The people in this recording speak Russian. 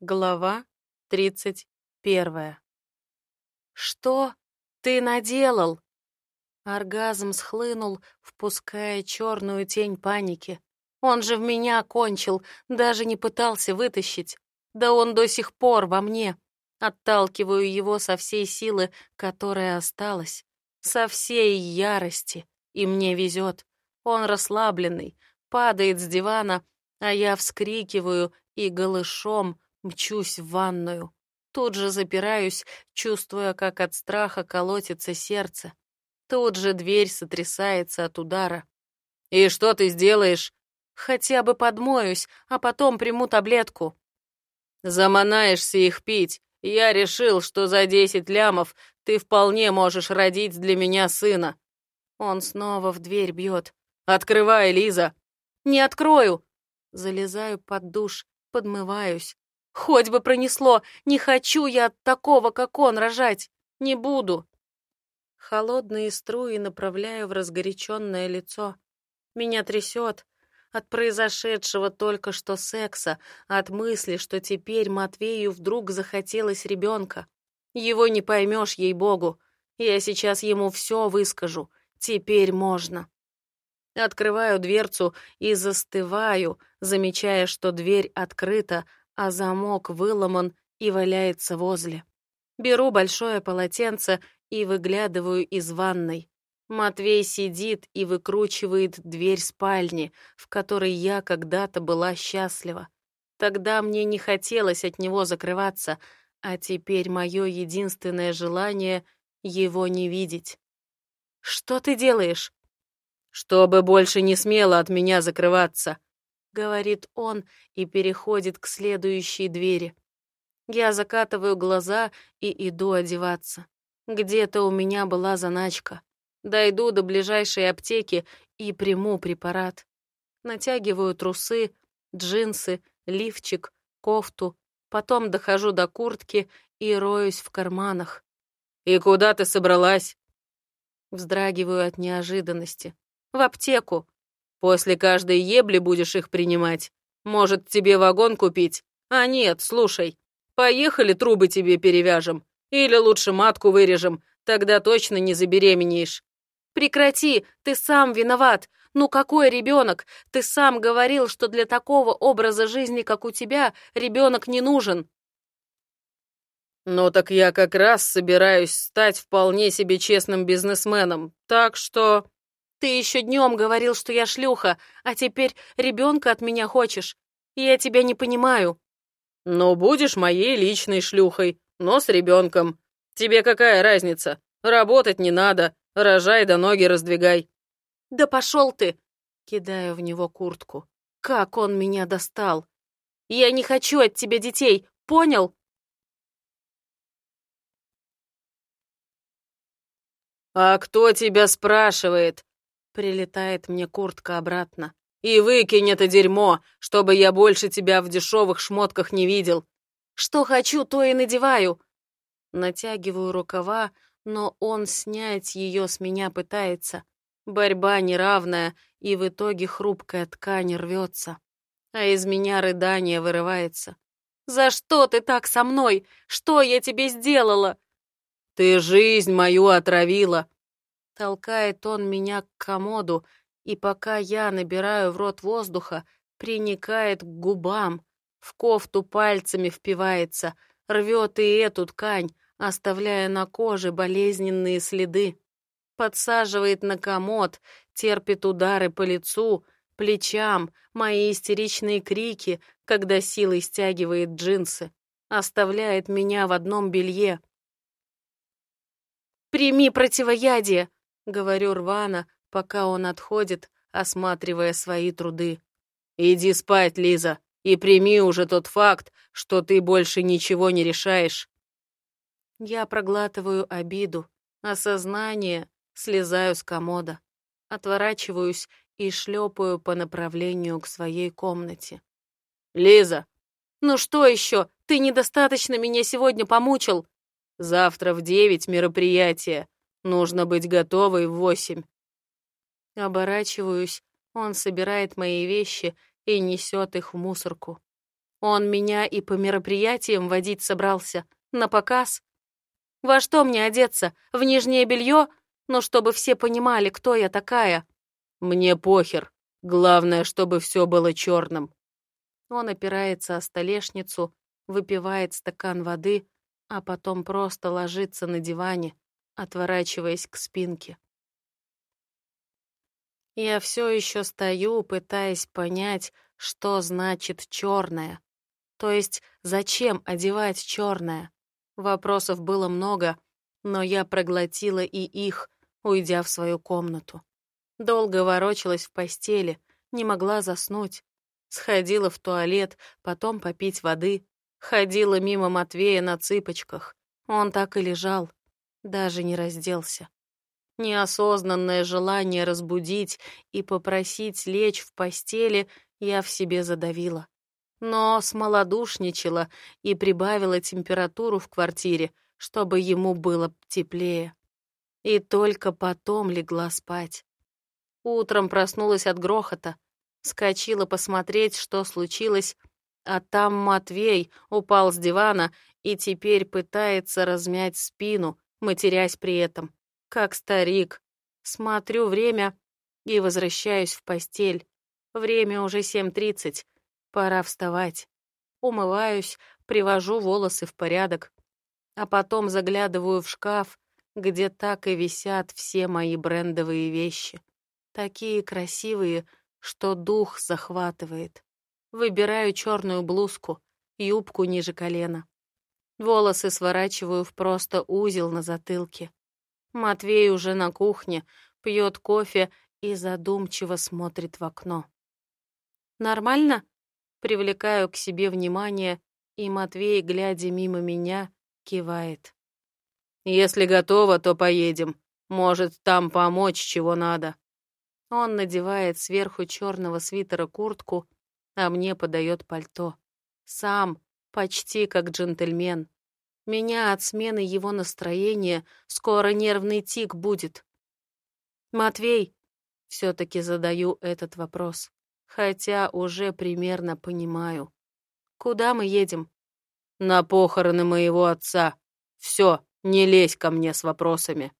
Глава тридцать первая. «Что ты наделал?» Оргазм схлынул, впуская черную тень паники. Он же в меня кончил, даже не пытался вытащить. Да он до сих пор во мне. Отталкиваю его со всей силы, которая осталась. Со всей ярости. И мне везет. Он расслабленный, падает с дивана, а я вскрикиваю и голышом, Мчусь в ванную. Тут же запираюсь, чувствуя, как от страха колотится сердце. Тут же дверь сотрясается от удара. «И что ты сделаешь?» «Хотя бы подмоюсь, а потом приму таблетку». «Заманаешься их пить. Я решил, что за десять лямов ты вполне можешь родить для меня сына». Он снова в дверь бьет. «Открывай, Лиза!» «Не открою!» Залезаю под душ, подмываюсь. Хоть бы пронесло, не хочу я от такого, как он, рожать. Не буду. Холодные струи направляю в разгоряченное лицо. Меня трясет от произошедшего только что секса, от мысли, что теперь Матвею вдруг захотелось ребенка. Его не поймешь, ей-богу. Я сейчас ему все выскажу. Теперь можно. Открываю дверцу и застываю, замечая, что дверь открыта, а замок выломан и валяется возле. Беру большое полотенце и выглядываю из ванной. Матвей сидит и выкручивает дверь спальни, в которой я когда-то была счастлива. Тогда мне не хотелось от него закрываться, а теперь мое единственное желание — его не видеть. «Что ты делаешь?» «Чтобы больше не смело от меня закрываться», говорит он и переходит к следующей двери. Я закатываю глаза и иду одеваться. Где-то у меня была заначка. Дойду до ближайшей аптеки и приму препарат. Натягиваю трусы, джинсы, лифчик, кофту, потом дохожу до куртки и роюсь в карманах. «И куда ты собралась?» Вздрагиваю от неожиданности. «В аптеку. После каждой ебли будешь их принимать. Может, тебе вагон купить? А нет, слушай. Поехали, трубы тебе перевяжем. Или лучше матку вырежем, тогда точно не забеременеешь. Прекрати, ты сам виноват. Ну какой ребенок? Ты сам говорил, что для такого образа жизни, как у тебя, ребенок не нужен. Ну так я как раз собираюсь стать вполне себе честным бизнесменом, так что... Ты еще днем говорил, что я шлюха, а теперь ребенка от меня хочешь. Я тебя не понимаю. Ну, будешь моей личной шлюхой, но с ребенком. Тебе какая разница? Работать не надо. Рожай да ноги раздвигай. Да пошел ты! Кидаю в него куртку. Как он меня достал! Я не хочу от тебя детей, понял? «А кто тебя спрашивает?» Прилетает мне куртка обратно. «И выкинь это дерьмо, чтобы я больше тебя в дешевых шмотках не видел. Что хочу, то и надеваю». Натягиваю рукава, но он снять ее с меня пытается. Борьба неравная, и в итоге хрупкая ткань рвется. А из меня рыдание вырывается. «За что ты так со мной? Что я тебе сделала?» «Ты жизнь мою отравила. Толкает он меня к комоду, и пока я набираю в рот воздуха, приникает к губам, в кофту пальцами впивается, рвет и эту ткань, оставляя на коже болезненные следы. Подсаживает на комод, терпит удары по лицу, плечам, мои истеричные крики, когда силой стягивает джинсы, оставляет меня в одном белье. «Прими противоядие!» Говорю рвано, пока он отходит, осматривая свои труды. «Иди спать, Лиза, и прими уже тот факт, что ты больше ничего не решаешь». Я проглатываю обиду, осознание, слезаю с комода, отворачиваюсь и шлепаю по направлению к своей комнате. «Лиза!» «Ну что еще? Ты недостаточно меня сегодня помучил!» «Завтра в девять мероприятие. Нужно быть готовой в восемь. Оборачиваюсь, он собирает мои вещи и несет их в мусорку. Он меня и по мероприятиям водить собрался, на показ. Во что мне одеться? В нижнее белье? Ну, чтобы все понимали, кто я такая. Мне похер. Главное, чтобы все было черным. Он опирается о столешницу, выпивает стакан воды, а потом просто ложится на диване, отворачиваясь к спинке. Я все еще стою, пытаясь понять, что значит черное. То есть, зачем одевать черное? Вопросов было много, но я проглотила и их, уйдя в свою комнату. Долго ворочалась в постели, не могла заснуть. Сходила в туалет, потом попить воды. Ходила мимо Матвея на цыпочках. Он так и лежал, даже не разделся. Неосознанное желание разбудить и попросить лечь в постели я в себе задавила. Но смолодушничала и прибавила температуру в квартире, чтобы ему было теплее. И только потом легла спать. Утром проснулась от грохота, скочила посмотреть, что случилось, а там Матвей упал с дивана и теперь пытается размять спину, матерясь при этом как старик. Смотрю время и возвращаюсь в постель. Время уже 7.30. Пора вставать. Умываюсь, привожу волосы в порядок. А потом заглядываю в шкаф, где так и висят все мои брендовые вещи. Такие красивые, что дух захватывает. Выбираю черную блузку, юбку ниже колена. Волосы сворачиваю в просто узел на затылке. Матвей уже на кухне, пьет кофе и задумчиво смотрит в окно. «Нормально?» Привлекаю к себе внимание, и Матвей, глядя мимо меня, кивает. «Если готово, то поедем. Может, там помочь, чего надо». Он надевает сверху черного свитера куртку, а мне подает пальто. Сам, почти как джентльмен. Меня от смены его настроения скоро нервный тик будет. «Матвей», — все-таки задаю этот вопрос, хотя уже примерно понимаю. «Куда мы едем?» «На похороны моего отца. Все, не лезь ко мне с вопросами».